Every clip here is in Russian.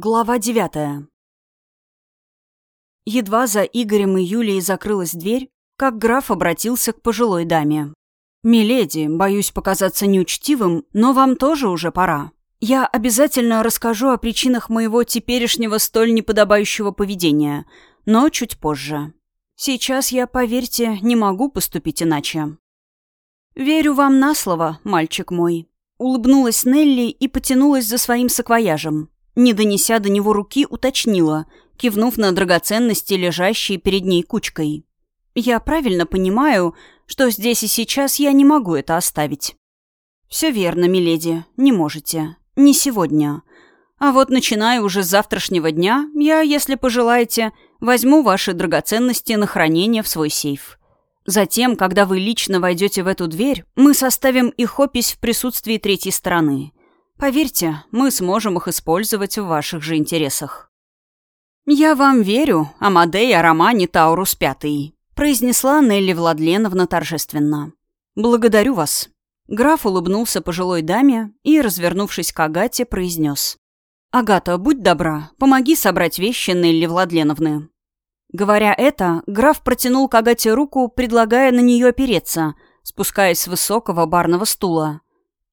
Глава девятая. Едва за Игорем и Юлией закрылась дверь, как граф обратился к пожилой даме. «Миледи, боюсь показаться неучтивым, но вам тоже уже пора. Я обязательно расскажу о причинах моего теперешнего столь неподобающего поведения, но чуть позже. Сейчас я, поверьте, не могу поступить иначе». «Верю вам на слово, мальчик мой», — улыбнулась Нелли и потянулась за своим саквояжем не донеся до него руки, уточнила, кивнув на драгоценности, лежащие перед ней кучкой. «Я правильно понимаю, что здесь и сейчас я не могу это оставить?» «Все верно, миледи, не можете. Не сегодня. А вот начиная уже с завтрашнего дня, я, если пожелаете, возьму ваши драгоценности на хранение в свой сейф. Затем, когда вы лично войдете в эту дверь, мы составим их опись в присутствии третьей стороны. Поверьте, мы сможем их использовать в ваших же интересах. «Я вам верю, Амадей о романе Таурус Пятый», — произнесла Нелли Владленовна торжественно. «Благодарю вас». Граф улыбнулся пожилой даме и, развернувшись к Агате, произнес. «Агата, будь добра, помоги собрать вещи Нелли Владленовны». Говоря это, граф протянул к Агате руку, предлагая на нее опереться, спускаясь с высокого барного стула.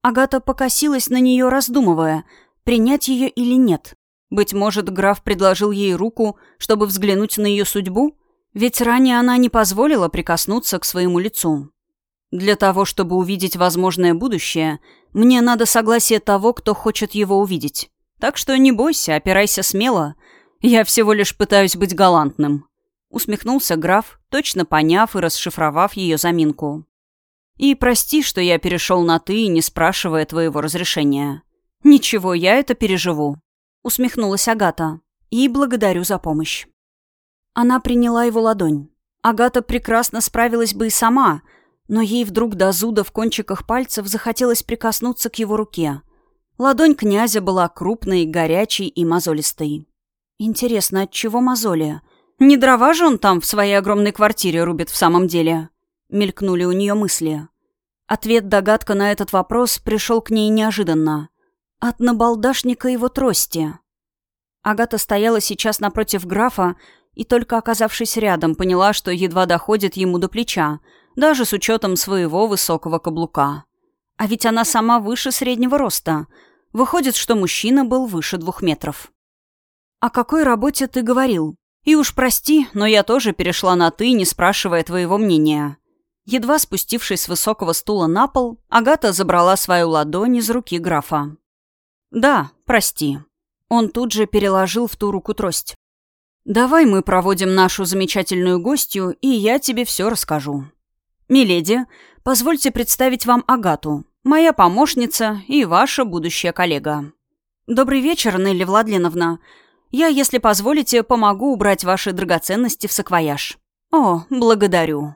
Агата покосилась на нее, раздумывая, принять ее или нет. Быть может, граф предложил ей руку, чтобы взглянуть на ее судьбу? Ведь ранее она не позволила прикоснуться к своему лицу. Для того, чтобы увидеть возможное будущее, мне надо согласие того, кто хочет его увидеть. Так что не бойся, опирайся смело. Я всего лишь пытаюсь быть галантным. Усмехнулся граф, точно поняв и расшифровав ее заминку. И прости, что я перешел на «ты», не спрашивая твоего разрешения. Ничего, я это переживу», — усмехнулась Агата. «И благодарю за помощь». Она приняла его ладонь. Агата прекрасно справилась бы и сама, но ей вдруг до зуда в кончиках пальцев захотелось прикоснуться к его руке. Ладонь князя была крупной, горячей и мозолистой. Интересно, от чего мозоли? Не дрова же он там в своей огромной квартире рубит в самом деле? Мелькнули у нее мысли. Ответ-догадка на этот вопрос пришел к ней неожиданно. От набалдашника его трости. Агата стояла сейчас напротив графа и, только оказавшись рядом, поняла, что едва доходит ему до плеча, даже с учетом своего высокого каблука. А ведь она сама выше среднего роста. Выходит, что мужчина был выше двух метров. «О какой работе ты говорил? И уж прости, но я тоже перешла на «ты», не спрашивая твоего мнения». Едва спустившись с высокого стула на пол, Агата забрала свою ладонь из руки графа. «Да, прости». Он тут же переложил в ту руку трость. «Давай мы проводим нашу замечательную гостью, и я тебе все расскажу. Миледи, позвольте представить вам Агату, моя помощница и ваша будущая коллега. Добрый вечер, Нелли Владленовна. Я, если позволите, помогу убрать ваши драгоценности в саквояж. О, благодарю».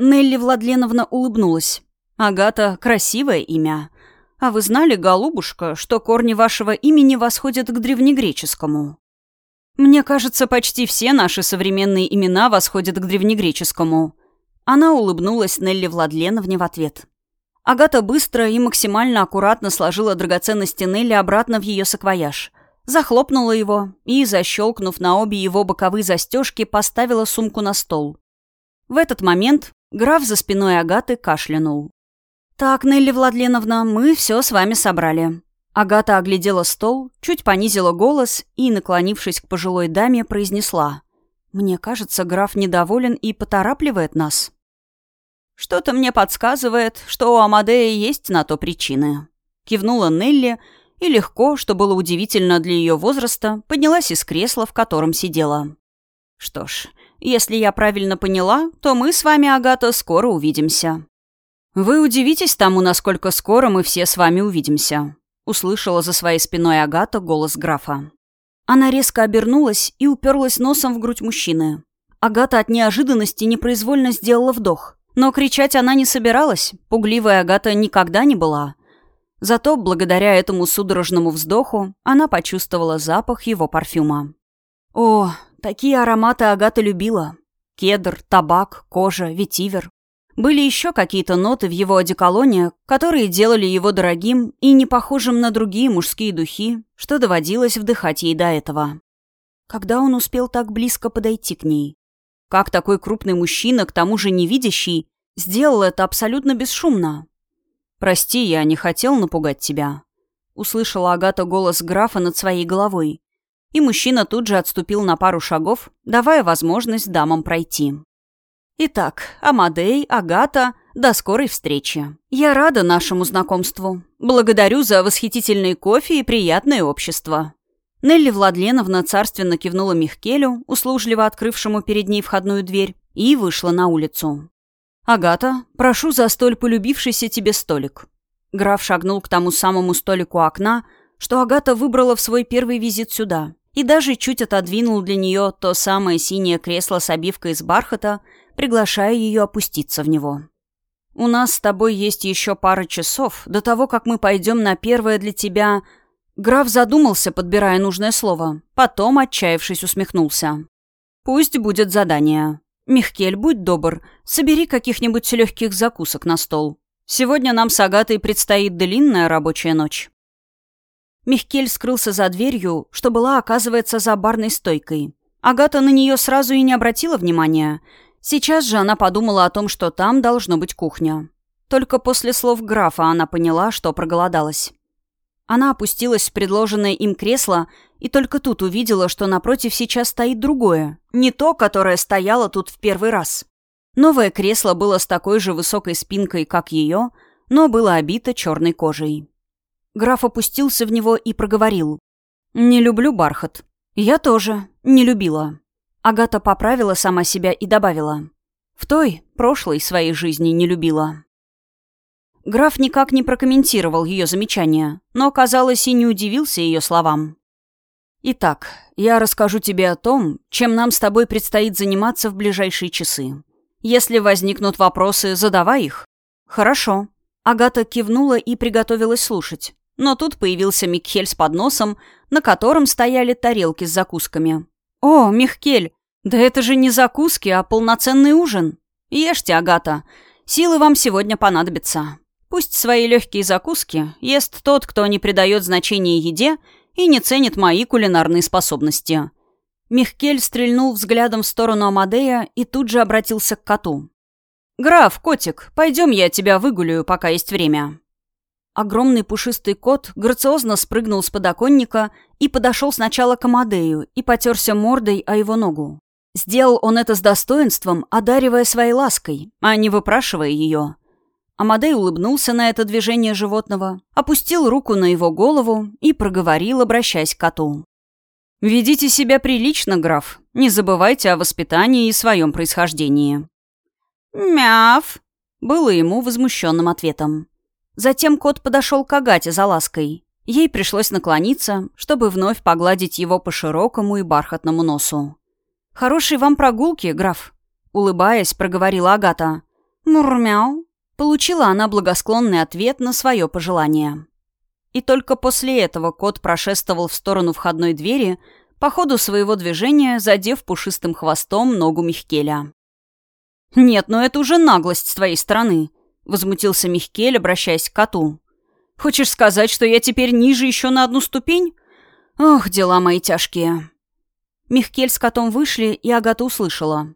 Нелли Владленовна улыбнулась. «Агата — красивое имя. А вы знали, голубушка, что корни вашего имени восходят к древнегреческому?» «Мне кажется, почти все наши современные имена восходят к древнегреческому». Она улыбнулась Нелли Владленовне в ответ. Агата быстро и максимально аккуратно сложила драгоценности Нелли обратно в ее саквояж, захлопнула его и, защелкнув на обе его боковые застежки, поставила сумку на стол. В этот момент Граф за спиной Агаты кашлянул. «Так, Нелли Владленовна, мы все с вами собрали». Агата оглядела стол, чуть понизила голос и, наклонившись к пожилой даме, произнесла. «Мне кажется, граф недоволен и поторапливает нас». «Что-то мне подсказывает, что у Амадея есть на то причины». Кивнула Нелли и легко, что было удивительно для ее возраста, поднялась из кресла, в котором сидела. «Что ж, если я правильно поняла, то мы с вами, Агата, скоро увидимся». «Вы удивитесь тому, насколько скоро мы все с вами увидимся», — услышала за своей спиной Агата голос графа. Она резко обернулась и уперлась носом в грудь мужчины. Агата от неожиданности непроизвольно сделала вдох. Но кричать она не собиралась, пугливая Агата никогда не была. Зато, благодаря этому судорожному вздоху, она почувствовала запах его парфюма. О, Такие ароматы Агата любила. Кедр, табак, кожа, ветивер. Были еще какие-то ноты в его одеколоне, которые делали его дорогим и не похожим на другие мужские духи, что доводилось вдыхать ей до этого. Когда он успел так близко подойти к ней? Как такой крупный мужчина, к тому же невидящий, сделал это абсолютно бесшумно? «Прости, я не хотел напугать тебя», — услышала Агата голос графа над своей головой. И мужчина тут же отступил на пару шагов, давая возможность дамам пройти. Итак, Амадей, Агата, до скорой встречи. Я рада нашему знакомству. Благодарю за восхитительный кофе и приятное общество. Нелли Владленовна царственно кивнула Михкелю, услужливо открывшему перед ней входную дверь, и вышла на улицу. «Агата, прошу за столь полюбившийся тебе столик». Граф шагнул к тому самому столику окна, что Агата выбрала в свой первый визит сюда, и даже чуть отодвинул для нее то самое синее кресло с обивкой из бархата, приглашая ее опуститься в него. «У нас с тобой есть еще пара часов до того, как мы пойдем на первое для тебя...» Граф задумался, подбирая нужное слово. Потом, отчаявшись, усмехнулся. «Пусть будет задание. Михкель, будь добр, собери каких-нибудь легких закусок на стол. Сегодня нам с Агатой предстоит длинная рабочая ночь». Михкель скрылся за дверью, что была, оказывается, за барной стойкой. Агата на нее сразу и не обратила внимания — Сейчас же она подумала о том, что там должно быть кухня. Только после слов графа она поняла, что проголодалась. Она опустилась в предложенное им кресло и только тут увидела, что напротив сейчас стоит другое. Не то, которое стояло тут в первый раз. Новое кресло было с такой же высокой спинкой, как ее, но было обито черной кожей. Граф опустился в него и проговорил. «Не люблю бархат». «Я тоже. Не любила». Агата поправила сама себя и добавила. В той, прошлой своей жизни не любила. Граф никак не прокомментировал ее замечание, но, казалось, и не удивился ее словам. «Итак, я расскажу тебе о том, чем нам с тобой предстоит заниматься в ближайшие часы. Если возникнут вопросы, задавай их». «Хорошо». Агата кивнула и приготовилась слушать. Но тут появился Микхель с подносом, на котором стояли тарелки с закусками. «О, Михкель, да это же не закуски, а полноценный ужин. Ешьте, Агата. Силы вам сегодня понадобятся. Пусть свои легкие закуски ест тот, кто не придает значения еде и не ценит мои кулинарные способности». Михкель стрельнул взглядом в сторону Амадея и тут же обратился к коту. «Граф, котик, пойдем я тебя выгуляю, пока есть время». Огромный пушистый кот грациозно спрыгнул с подоконника и подошел сначала к Амадею и потерся мордой о его ногу. Сделал он это с достоинством, одаривая своей лаской, а не выпрашивая ее. Амадей улыбнулся на это движение животного, опустил руку на его голову и проговорил, обращаясь к коту. «Ведите себя прилично, граф. Не забывайте о воспитании и своем происхождении». «Мяв!» — было ему возмущенным ответом. Затем кот подошел к Агате за лаской. Ей пришлось наклониться, чтобы вновь погладить его по широкому и бархатному носу. «Хорошей вам прогулки, граф», — улыбаясь, проговорила Агата. «Мурмяу». Получила она благосклонный ответ на свое пожелание. И только после этого кот прошествовал в сторону входной двери, по ходу своего движения задев пушистым хвостом ногу Михкеля. «Нет, но это уже наглость с твоей стороны», Возмутился Михкель, обращаясь к коту. «Хочешь сказать, что я теперь ниже еще на одну ступень? Ох, дела мои тяжкие». Михкель с котом вышли, и Агата услышала.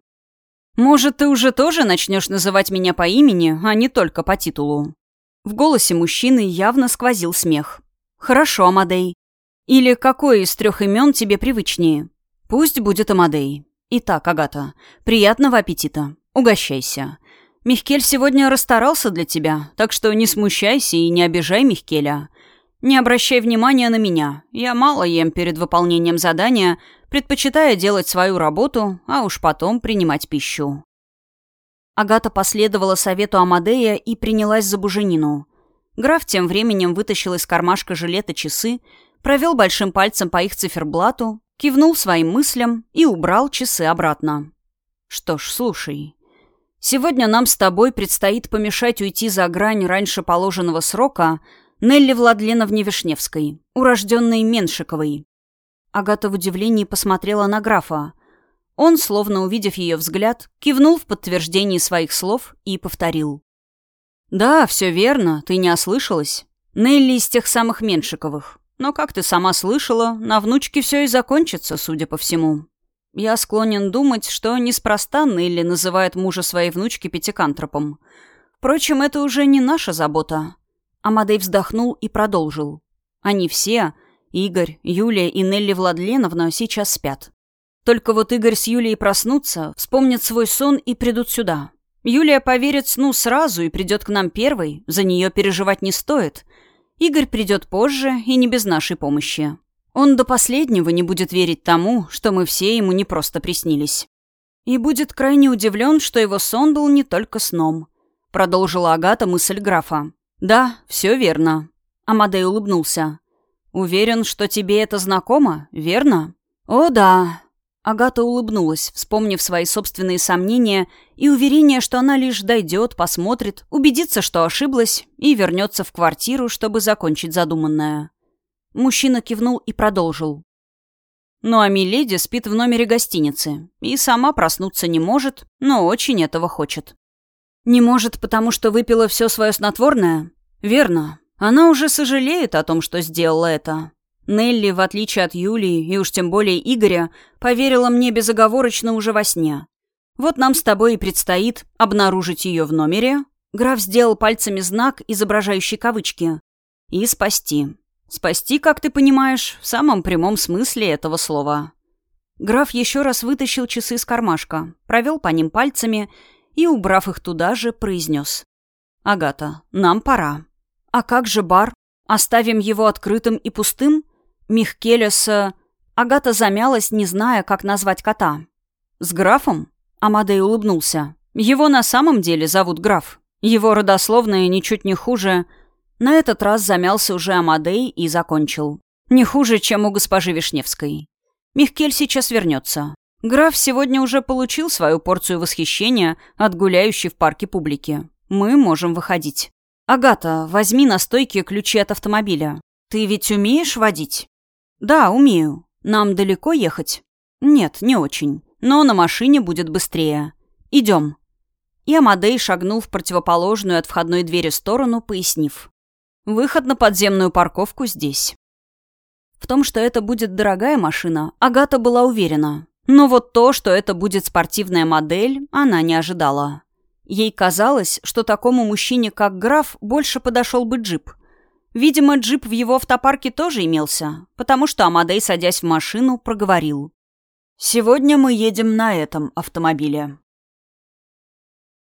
«Может, ты уже тоже начнешь называть меня по имени, а не только по титулу?» В голосе мужчины явно сквозил смех. «Хорошо, Амадей. Или какое из трех имен тебе привычнее? Пусть будет Амадей. Итак, Агата, приятного аппетита. Угощайся. Михкель сегодня расстарался для тебя, так что не смущайся и не обижай Михкеля. Не обращай внимания на меня. Я мало ем перед выполнением задания, предпочитая делать свою работу, а уж потом принимать пищу». Агата последовала совету Амадея и принялась за буженину. Граф тем временем вытащил из кармашка жилета часы, провел большим пальцем по их циферблату, кивнул своим мыслям и убрал часы обратно. «Что ж, слушай, Сегодня нам с тобой предстоит помешать уйти за грань раньше положенного срока Нелли Владленовне Вишневской, урожденной Меншиковой. Агата в удивлении посмотрела на графа. Он, словно увидев ее взгляд, кивнул в подтверждении своих слов и повторил. «Да, все верно, ты не ослышалась. Нелли из тех самых Меншиковых. Но, как ты сама слышала, на внучке все и закончится, судя по всему. Я склонен думать, что неспроста Нелли называет мужа своей внучки пятикантропом. Впрочем, это уже не наша забота». Амадей вздохнул и продолжил. «Они все, Игорь, Юлия и Нелли Владленовна, сейчас спят. Только вот Игорь с Юлией проснутся, вспомнят свой сон и придут сюда. Юлия поверит сну сразу и придет к нам первой, за нее переживать не стоит. Игорь придет позже и не без нашей помощи. Он до последнего не будет верить тому, что мы все ему не просто приснились. И будет крайне удивлен, что его сон был не только сном. Продолжила Агата мысль графа. «Да, все верно». Амадей улыбнулся. «Уверен, что тебе это знакомо, верно?» «О, да», Агата улыбнулась, вспомнив свои собственные сомнения и уверение, что она лишь дойдет, посмотрит, убедится, что ошиблась, и вернется в квартиру, чтобы закончить задуманное. Мужчина кивнул и продолжил. Ну а Миледи спит в номере гостиницы и сама проснуться не может, но очень этого хочет. Не может, потому что выпила все свое снотворное? Верно. Она уже сожалеет о том, что сделала это. Нелли, в отличие от Юлии и уж тем более Игоря, поверила мне безоговорочно уже во сне. Вот нам с тобой и предстоит обнаружить ее в номере. Граф сделал пальцами знак, изображающий кавычки. И спасти. Спасти, как ты понимаешь, в самом прямом смысле этого слова. Граф еще раз вытащил часы из кармашка, провел по ним пальцами и, убрав их туда же, произнес. «Агата, нам пора». «А как же бар? Оставим его открытым и пустым?» Михкелеса... Агата замялась, не зная, как назвать кота. «С графом?» Амадей улыбнулся. «Его на самом деле зовут граф. Его родословная ничуть не хуже...» На этот раз замялся уже Амадей и закончил. «Не хуже, чем у госпожи Вишневской. Михкель сейчас вернется. Граф сегодня уже получил свою порцию восхищения от гуляющей в парке публики. Мы можем выходить. Агата, возьми на стойке ключи от автомобиля. Ты ведь умеешь водить?» «Да, умею. Нам далеко ехать?» «Нет, не очень. Но на машине будет быстрее. Идем». И Амадей шагнул в противоположную от входной двери сторону, пояснив. «Выход на подземную парковку здесь». В том, что это будет дорогая машина, Агата была уверена. Но вот то, что это будет спортивная модель, она не ожидала. Ей казалось, что такому мужчине, как граф, больше подошел бы джип – Видимо, джип в его автопарке тоже имелся, потому что Амадей, садясь в машину, проговорил. «Сегодня мы едем на этом автомобиле».